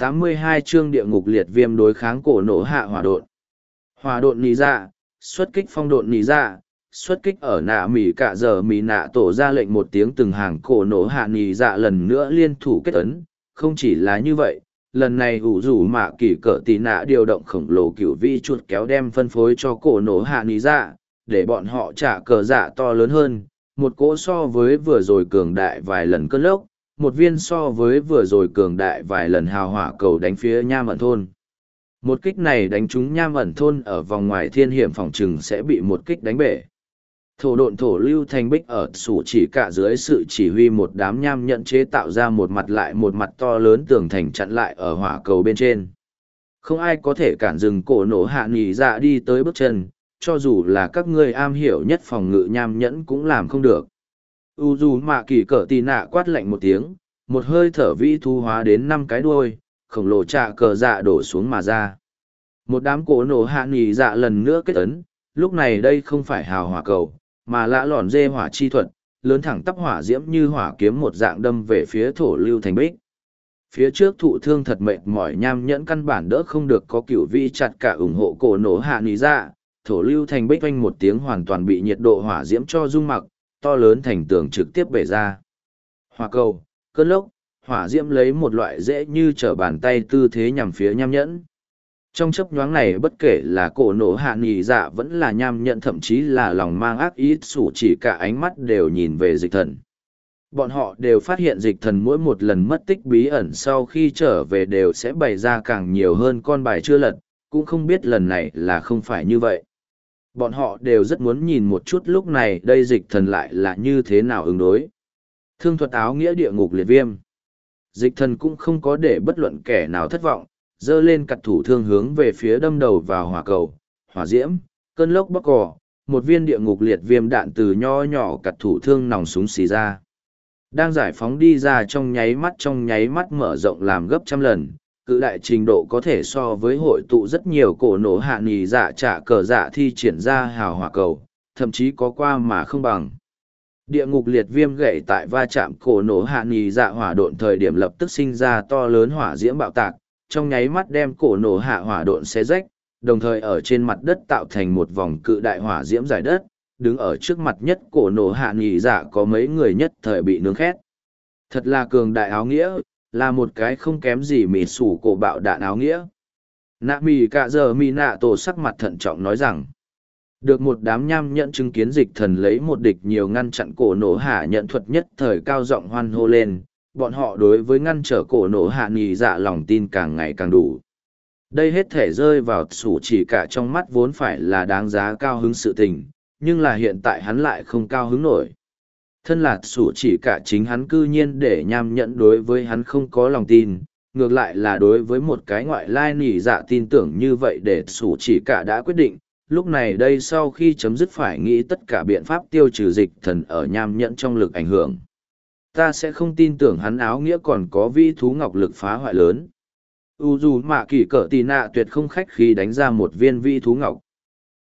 82 chương địa ngục liệt viêm đối kháng cổ nổ hạ hỏa độn. Hỏa độn nì dạ, xuất kích phong độn nì dạ, xuất kích ở nạ mỉ cả giờ mỉ nạ tổ ra lệnh một tiếng từng hàng cổ nổ hạ nì dạ lần nữa liên thủ kết ấn. Không chỉ là như vậy, lần này ủ rủ mạ kỳ cỡ tì nạ điều động khổng lồ cửu vi chuột kéo đem phân phối cho cổ nổ hạ nì dạ, để bọn họ trả cờ dạ to lớn hơn. Một cỗ so với vừa rồi cường đại vài lần cơn lốc, một viên so với vừa rồi cường đại vài lần hào hỏa cầu đánh phía nham ẩn thôn. Một kích này đánh trúng nham ẩn thôn ở vòng ngoài thiên hiểm phòng trừng sẽ bị một kích đánh bể. Thổ độn thổ lưu thành bích ở sủ chỉ cả dưới sự chỉ huy một đám nham nhận chế tạo ra một mặt lại một mặt to lớn tường thành chặn lại ở hỏa cầu bên trên. Không ai có thể cản dừng cổ nổ hạ nghỉ dạ đi tới bước chân, cho dù là các ngươi am hiểu nhất phòng ngự nham nhẫn cũng làm không được u dù mạ kỳ cỡ tì nạ quát lạnh một tiếng, một hơi thở vĩ thu hóa đến năm cái đuôi, khổng lồ trạ cờ dạ đổ xuống mà ra. Một đám cổ nổ hạ nghỉ dạ lần nữa kết ấn, lúc này đây không phải hào hỏa cầu, mà lã lòn dê hỏa chi thuật, lớn thẳng tắp hỏa diễm như hỏa kiếm một dạng đâm về phía thổ lưu thành bích. Phía trước thụ thương thật mệt mỏi nham nhẫn căn bản đỡ không được có cựu vi chặt cả ủng hộ cổ nổ hạ nghỉ dạ thổ lưu thành bích oanh một tiếng hoàn toàn bị nhiệt độ hỏa diễm cho rung mặc to lớn thành tường trực tiếp bể ra. Hỏa cầu, cơn lốc, hỏa diễm lấy một loại dễ như trở bàn tay tư thế nhằm phía nham nhẫn. Trong chấp nhoáng này bất kể là cổ nổ hạ nghỉ dạ vẫn là nham nhẫn thậm chí là lòng mang ác ý sủ chỉ cả ánh mắt đều nhìn về dịch thần. Bọn họ đều phát hiện dịch thần mỗi một lần mất tích bí ẩn sau khi trở về đều sẽ bày ra càng nhiều hơn con bài chưa lật, cũng không biết lần này là không phải như vậy bọn họ đều rất muốn nhìn một chút lúc này đây dịch thần lại là như thế nào ứng đối. Thương thuật áo nghĩa địa ngục liệt viêm. Dịch thần cũng không có để bất luận kẻ nào thất vọng, dơ lên cặt thủ thương hướng về phía đâm đầu vào hỏa cầu, hỏa diễm, cơn lốc bắc cỏ, một viên địa ngục liệt viêm đạn từ nho nhỏ cặt thủ thương nòng súng xì ra. Đang giải phóng đi ra trong nháy mắt trong nháy mắt mở rộng làm gấp trăm lần, cự đại trình độ có thể so với hội tụ rất nhiều cổ nổ hạ nghỉ dạ trả cờ dạ thi triển ra hào hỏa cầu, thậm chí có qua mà không bằng. Địa ngục liệt viêm gậy tại va chạm cổ nổ hạ nghỉ dạ hỏa độn thời điểm lập tức sinh ra to lớn hỏa diễm bạo tạc, trong nháy mắt đem cổ nổ hạ hỏa độn xé rách, đồng thời ở trên mặt đất tạo thành một vòng cự đại hỏa diễm giải đất, đứng ở trước mặt nhất cổ nổ hạ nghỉ dạ có mấy người nhất thời bị nướng khét. Thật là cường đại áo nghĩa, là một cái không kém gì mì sủ cổ bạo đạn áo nghĩa. Nạ mì cạ giờ mì nạ tổ sắc mặt thận trọng nói rằng, được một đám nham nhận chứng kiến dịch thần lấy một địch nhiều ngăn chặn cổ nổ hạ nhận thuật nhất thời cao giọng hoan hô lên, bọn họ đối với ngăn trở cổ nổ hạ nghỉ dạ lòng tin càng ngày càng đủ. Đây hết thể rơi vào sủ chỉ cả trong mắt vốn phải là đáng giá cao hứng sự tình, nhưng là hiện tại hắn lại không cao hứng nổi thân là sủ chỉ cả chính hắn cư nhiên để nham nhẫn đối với hắn không có lòng tin, ngược lại là đối với một cái ngoại lai nỉ dạ tin tưởng như vậy để sủ chỉ cả đã quyết định. Lúc này đây sau khi chấm dứt phải nghĩ tất cả biện pháp tiêu trừ dịch thần ở nham nhẫn trong lực ảnh hưởng. Ta sẽ không tin tưởng hắn áo nghĩa còn có vi thú ngọc lực phá hoại lớn. U dù mạ kỳ cỡ tì nạ tuyệt không khách khi đánh ra một viên vi thú ngọc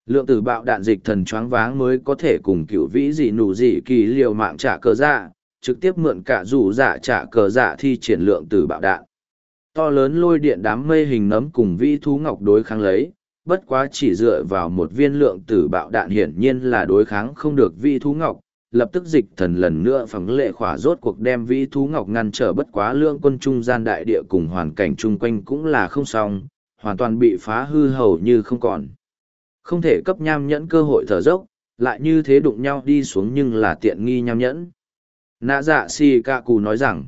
lượng tử bạo đạn dịch thần choáng váng mới có thể cùng cựu vĩ dị nụ dị kỳ liều mạng trả cờ dạ trực tiếp mượn cả rủ dạ trả cờ dạ thi triển lượng tử bạo đạn. To lớn lôi điện đám mây hình nấm cùng vĩ thú ngọc đối kháng lấy, bất quá chỉ dựa vào một viên lượng tử bạo đạn hiển nhiên là đối kháng không được vĩ thú ngọc, lập tức dịch thần lần nữa phẳng lệ khỏa rốt cuộc đem vĩ thú ngọc ngăn trở bất quá lượng quân trung gian đại địa cùng hoàn cảnh chung quanh cũng là không xong, hoàn toàn bị phá hư hầu như không còn không thể cấp nham nhẫn cơ hội thở dốc, lại như thế đụng nhau đi xuống nhưng là tiện nghi nham nhẫn. Nạ dạ si ca cù nói rằng,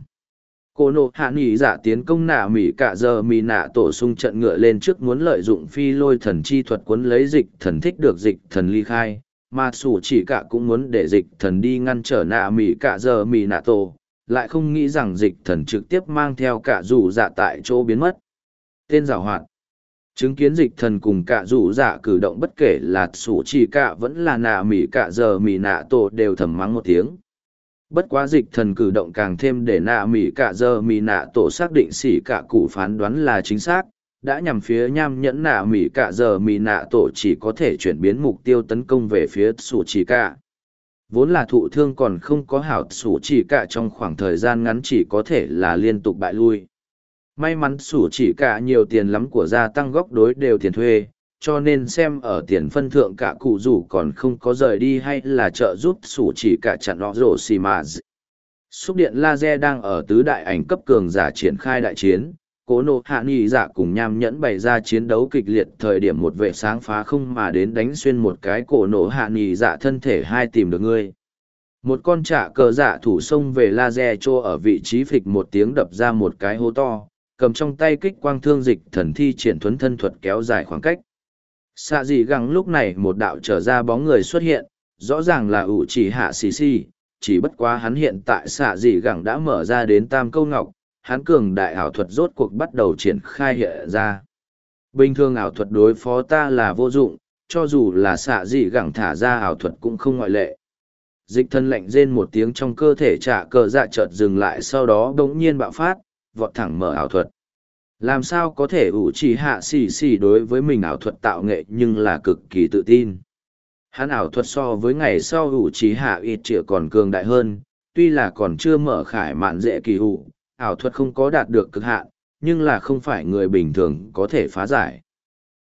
cô nộ hạ nghỉ giả dạ tiến công nạ mỉ cả giờ mỉ nạ tổ sung trận ngựa lên trước muốn lợi dụng phi lôi thần chi thuật cuốn lấy dịch thần thích được dịch thần ly khai, mà sủ chỉ cả cũng muốn để dịch thần đi ngăn trở nạ mỉ cả giờ mỉ nạ tổ, lại không nghĩ rằng dịch thần trực tiếp mang theo cả dù dạ tại chỗ biến mất. Tên giảo hoạt chứng kiến dịch thần cùng cả rủ dạ cử động bất kể là sủ chỉ cả vẫn là nạ mỉ cả giờ mỉ nạ tổ đều thầm mắng một tiếng. Bất quá dịch thần cử động càng thêm để nạ mỉ cả giờ mỉ nạ tổ xác định xỉ cả cụ phán đoán là chính xác, đã nhằm phía nham nhẫn nạ mỉ cả giờ mỉ nạ tổ chỉ có thể chuyển biến mục tiêu tấn công về phía sủ chỉ cả vốn là thụ thương còn không có hảo sủ chỉ cả trong khoảng thời gian ngắn chỉ có thể là liên tục bại lui may mắn sủ chỉ cả nhiều tiền lắm của gia tăng góc đối đều tiền thuê, cho nên xem ở tiền phân thượng cả cụ rủ còn không có rời đi hay là trợ giúp sủ chỉ cả chặn nó rổ xì mà xúc điện laser đang ở tứ đại ảnh cấp cường giả triển khai đại chiến, cố nộ hạ nghi giả dạ cùng nham nhẫn bày ra chiến đấu kịch liệt thời điểm một vệ sáng phá không mà đến đánh xuyên một cái cổ nổ hạ nghi giả dạ thân thể hai tìm được ngươi. Một con trạ cờ giả thủ xông về laser trô ở vị trí phịch một tiếng đập ra một cái hố to cầm trong tay kích quang thương dịch thần thi triển thuấn thân thuật kéo dài khoảng cách. Xạ dị găng lúc này một đạo trở ra bóng người xuất hiện, rõ ràng là ủ chỉ hạ xì xì, chỉ bất quá hắn hiện tại xạ dị gẳng đã mở ra đến tam câu ngọc, hắn cường đại ảo thuật rốt cuộc bắt đầu triển khai hiện ra. Bình thường ảo thuật đối phó ta là vô dụng, cho dù là xạ dị gẳng thả ra ảo thuật cũng không ngoại lệ. Dịch thân lạnh rên một tiếng trong cơ thể trả cờ dạ chợt dừng lại, sau đó đ n g nhiên bạo phát vọt thẳng mở ảo thuật. Làm sao có thể ủ chỉ hạ xì xì đối với mình ảo thuật tạo nghệ nhưng là cực kỳ tự tin. Hắn ảo thuật so với ngày sau ủ chỉ hạ ít trịa còn cường đại hơn tuy là còn chưa mở khải mạn dễ kỳ ủ ảo thuật không có đạt được cực hạn nhưng là không phải người bình thường có thể phá giải.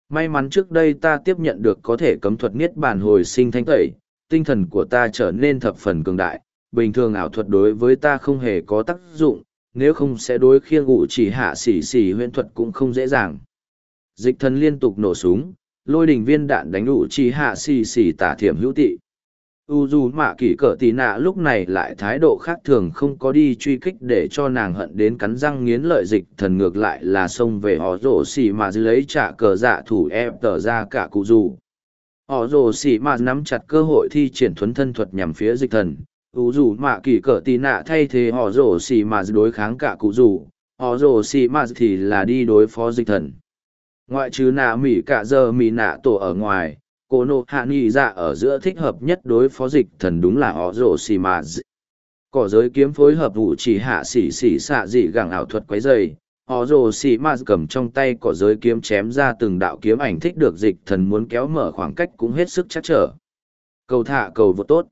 May mắn trước đây ta tiếp nhận được có thể cấm thuật niết bàn hồi sinh thanh tẩy tinh thần của ta trở nên thập phần cường đại, bình thường ảo thuật đối với ta không hề có tác dụng, nếu không sẽ đối khiêng ụ chỉ hạ xỉ xỉ huyễn thuật cũng không dễ dàng. Dịch thần liên tục nổ súng, lôi đình viên đạn đánh ụ chỉ hạ xỉ xỉ tả thiểm hữu tị. U dù mạ kỷ cỡ tì nạ lúc này lại thái độ khác thường không có đi truy kích để cho nàng hận đến cắn răng nghiến lợi dịch thần ngược lại là xông về họ rổ xỉ mà dư lấy trả cờ dạ thủ ép tờ ra cả cụ dù họ rổ xỉ mà nắm chặt cơ hội thi triển thuấn thân thuật nhằm phía dịch thần ủ dù mạ kỳ cỡ tì nạ thay thế họ rổ xì mà đối kháng cả cụ rủ, họ rổ xì mà thì là đi đối phó dịch thần. Ngoại trừ nạ mỉ cả giờ mỉ nạ tổ ở ngoài cô nộ hạ nghi dạ ở giữa thích hợp nhất đối phó dịch thần đúng là họ rổ xì mà. cỏ giới kiếm phối hợp vụ chỉ hạ xỉ xỉ xạ dị gẳng ảo thuật quấy dày. Họ rồ xì m cầm trong tay cỏ giới kiếm chém ra từng đạo kiếm ảnh thích được dịch thần muốn kéo mở khoảng cách cũng hết sức chắc trở. Cầu thả cầu vô tốt.